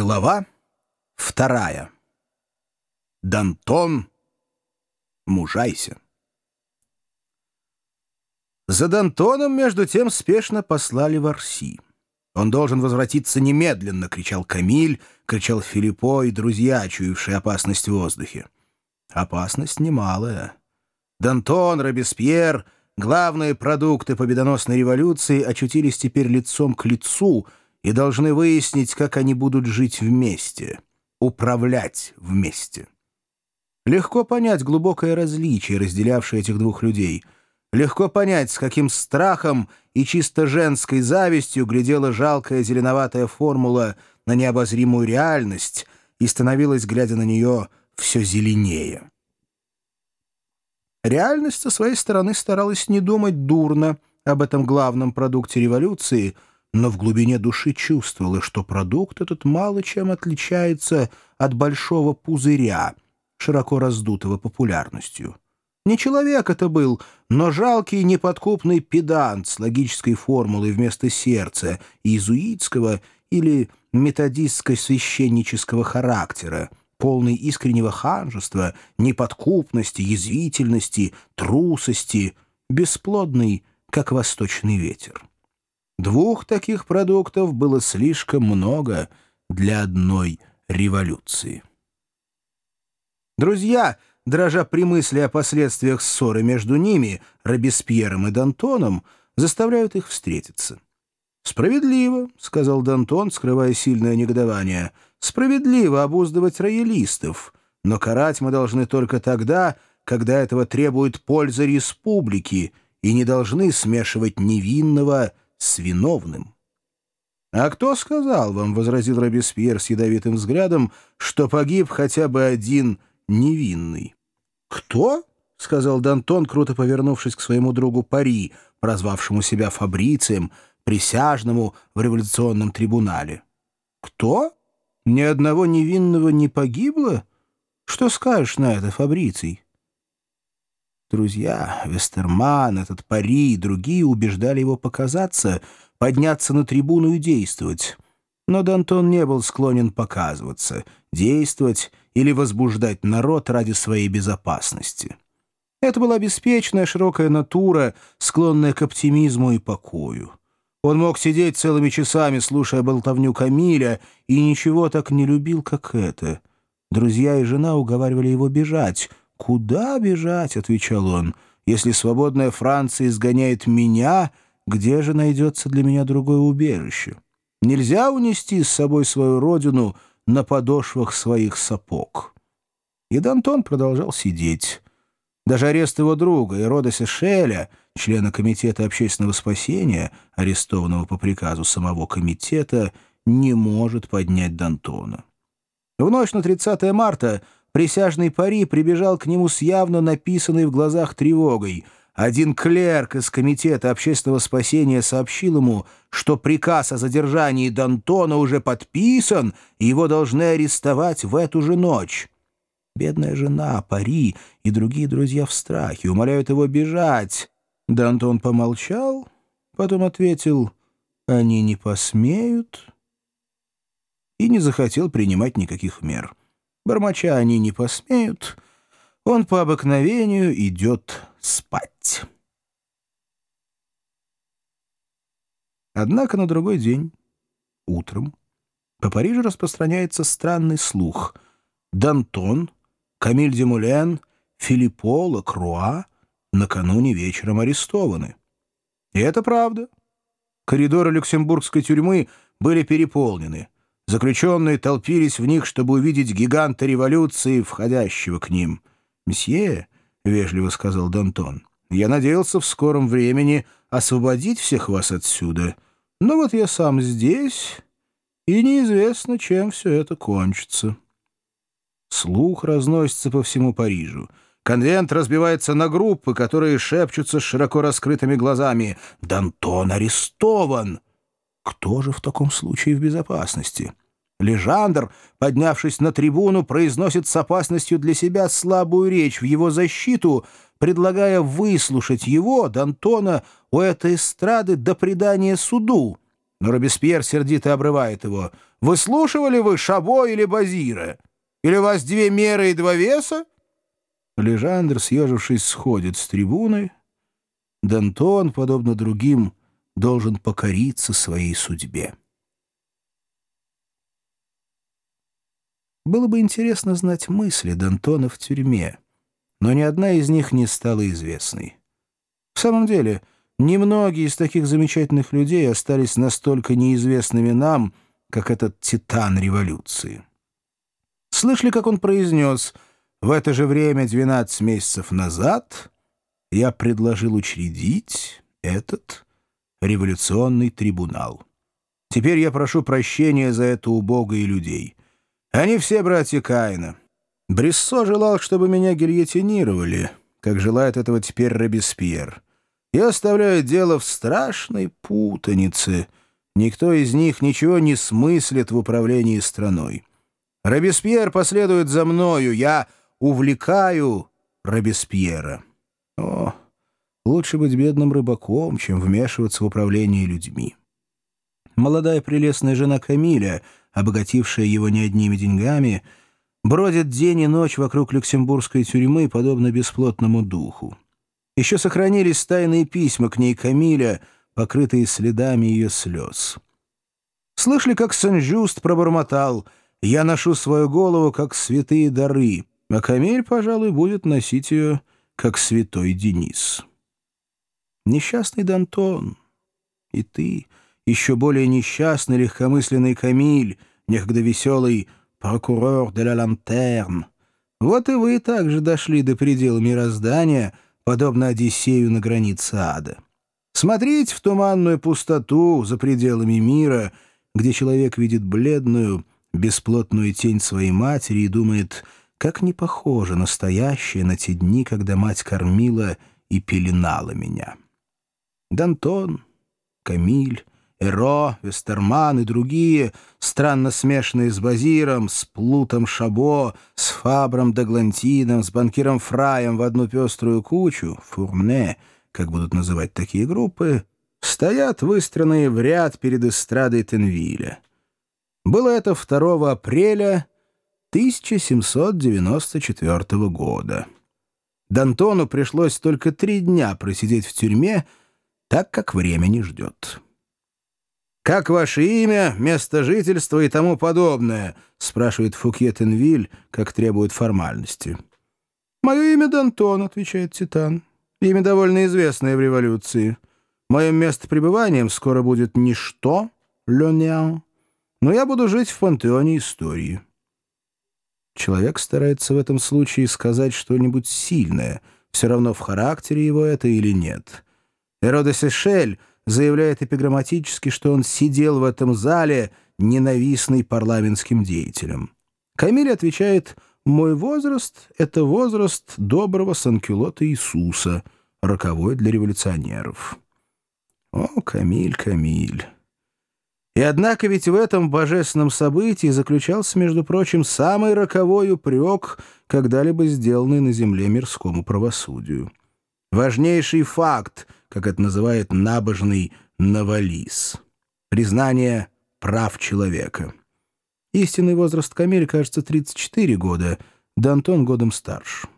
Глава вторая. Дантон, мужайся. За Дантоном, между тем, спешно послали в Арси. Он должен возвратиться немедленно, кричал Камиль, кричал Филиппо и друзья, чуявшие опасность в воздухе. Опасность немалая. Дантон, Робеспьер, главные продукты победоносной революции очутились теперь лицом к лицу — и должны выяснить, как они будут жить вместе, управлять вместе. Легко понять глубокое различие, разделявшее этих двух людей. Легко понять, с каким страхом и чисто женской завистью глядела жалкая зеленоватая формула на необозримую реальность и становилась, глядя на нее, все зеленее. Реальность со своей стороны старалась не думать дурно об этом главном продукте революции — но в глубине души чувствовала, что продукт этот мало чем отличается от большого пузыря, широко раздутого популярностью. Не человек это был, но жалкий неподкупный педант с логической формулой вместо сердца, иезуитского или методистско-священнического характера, полный искреннего ханжества, неподкупности, язвительности, трусости, бесплодный, как восточный ветер. Двух таких продуктов было слишком много для одной революции. Друзья, дрожа при мысли о последствиях ссоры между ними, Робеспьером и Д'Антоном, заставляют их встретиться. «Справедливо», — сказал Д'Антон, скрывая сильное негодование, — «справедливо обуздывать роялистов, но карать мы должны только тогда, когда этого требует польза республики, и не должны смешивать невинного с виновным. «А кто сказал вам, — возразил Робеспьер с ядовитым взглядом, — что погиб хотя бы один невинный?» «Кто?» — сказал Д'Антон, круто повернувшись к своему другу Пари, прозвавшему себя Фабрицием, присяжному в революционном трибунале. «Кто? Ни одного невинного не погибло? Что скажешь на это, Фабриций?» Друзья, Вестерман, этот Пари и другие убеждали его показаться, подняться на трибуну и действовать. Но Д'Антон не был склонен показываться, действовать или возбуждать народ ради своей безопасности. Это была беспечная широкая натура, склонная к оптимизму и покою. Он мог сидеть целыми часами, слушая болтовню Камиля, и ничего так не любил, как это. Друзья и жена уговаривали его бежать — «Куда бежать?» — отвечал он. «Если свободная Франция изгоняет меня, где же найдется для меня другое убежище? Нельзя унести с собой свою родину на подошвах своих сапог». И Д'Антон продолжал сидеть. Даже арест его друга, Иродоса Шеля, члена Комитета общественного спасения, арестованного по приказу самого комитета, не может поднять Д'Антона. В ночь на 30 марта присяжный Пари прибежал к нему с явно написанной в глазах тревогой. Один клерк из Комитета общественного спасения сообщил ему, что приказ о задержании Д'Антона уже подписан, и его должны арестовать в эту же ночь. Бедная жена, Пари и другие друзья в страхе умоляют его бежать. Д'Антон помолчал, потом ответил «Они не посмеют» и не захотел принимать никаких мер. Бормоча они не посмеют, он по обыкновению идет спать. Однако на другой день, утром, по Парижу распространяется странный слух. Д'Антон, Камиль Демулен, Филиппо, Лакруа накануне вечером арестованы. И это правда. Коридоры люксембургской тюрьмы были переполнены — Заключенные толпились в них, чтобы увидеть гиганта революции, входящего к ним. «Месье», — вежливо сказал Д'Антон, — «я надеялся в скором времени освободить всех вас отсюда. Но вот я сам здесь, и неизвестно, чем все это кончится». Слух разносится по всему Парижу. Конвент разбивается на группы, которые шепчутся с широко раскрытыми глазами. «Д'Антон арестован!» Кто же в таком случае в безопасности? Лежандр, поднявшись на трибуну, произносит с опасностью для себя слабую речь в его защиту, предлагая выслушать его, Д'Антона, у этой эстрады до предания суду. Но Робеспьер сердито обрывает его. «Выслушивали вы Шабо или Базира? Или у вас две меры и два веса?» Лежандр, съежившись, сходит с трибуны. Д'Антон, подобно другим, должен покориться своей судьбе. Было бы интересно знать мысли Д'Антона в тюрьме, но ни одна из них не стала известной. В самом деле, немногие из таких замечательных людей остались настолько неизвестными нам, как этот титан революции. Слышали, как он произнес «В это же время, 12 месяцев назад, я предложил учредить этот революционный трибунал. Теперь я прошу прощения за это убогое людей». Они все братья Каина. Бриссо желал, чтобы меня гильотинировали, как желает этого теперь Робеспьер. Я оставляю дело в страшной путанице. Никто из них ничего не смыслит в управлении страной. Робеспьер последует за мною. Я увлекаю Робеспьера. Лучше быть бедным рыбаком, чем вмешиваться в управление людьми. Молодая прелестная жена Камиля — обогатившая его не одними деньгами, бродит день и ночь вокруг люксембургской тюрьмы, подобно бесплотному духу. Еще сохранились тайные письма к ней Камиля, покрытые следами ее слез. Слышали, как Сен-Жюст пробормотал «Я ношу свою голову, как святые дары», а Камиль, пожалуй, будет носить ее, как святой Денис. Несчастный Д'Антон, и ты — еще более несчастный легкомысленный Камиль, некогда веселый прокурор де ла Лантерн. Вот и вы также дошли до предела мироздания, подобно Одиссею на границе ада. Смотрите в туманную пустоту за пределами мира, где человек видит бледную, бесплотную тень своей матери и думает, как не похоже настоящее на те дни, когда мать кормила и пеленала меня. Дантон, Камиль, Эро, Вестерман и другие, странно смешанные с Базиром, с Плутом Шабо, с Фабром Даглантином, с банкиром Фраем в одну пеструю кучу, фурне, как будут называть такие группы, стоят выстроенные в ряд перед эстрадой Тенвиля. Было это 2 апреля 1794 года. Д'Антону пришлось только три дня просидеть в тюрьме, так как время не ждет. «Как ваше имя, место жительства и тому подобное?» — спрашивает Фукье Тенвиль, как требует формальности. «Мое имя Д'Антон», — отвечает Титан. «Имя довольно известное в революции. Моим местопребыванием скоро будет ничто, Лёнян, но я буду жить в пантеоне истории». Человек старается в этом случае сказать что-нибудь сильное, все равно в характере его это или нет. Эро де Сешель заявляет эпиграмматически, что он сидел в этом зале, ненавистный парламентским деятелям. Камиль отвечает «Мой возраст — это возраст доброго санкюлота Иисуса, роковой для революционеров». О, Камиль, Камиль! И однако ведь в этом божественном событии заключался, между прочим, самый роковой упрек, когда-либо сделанный на земле мирскому правосудию. Важнейший факт — как это называет набожный Навалис. Признание прав человека. Истинный возраст Камиль, кажется, 34 года, Д'Антон годом старше.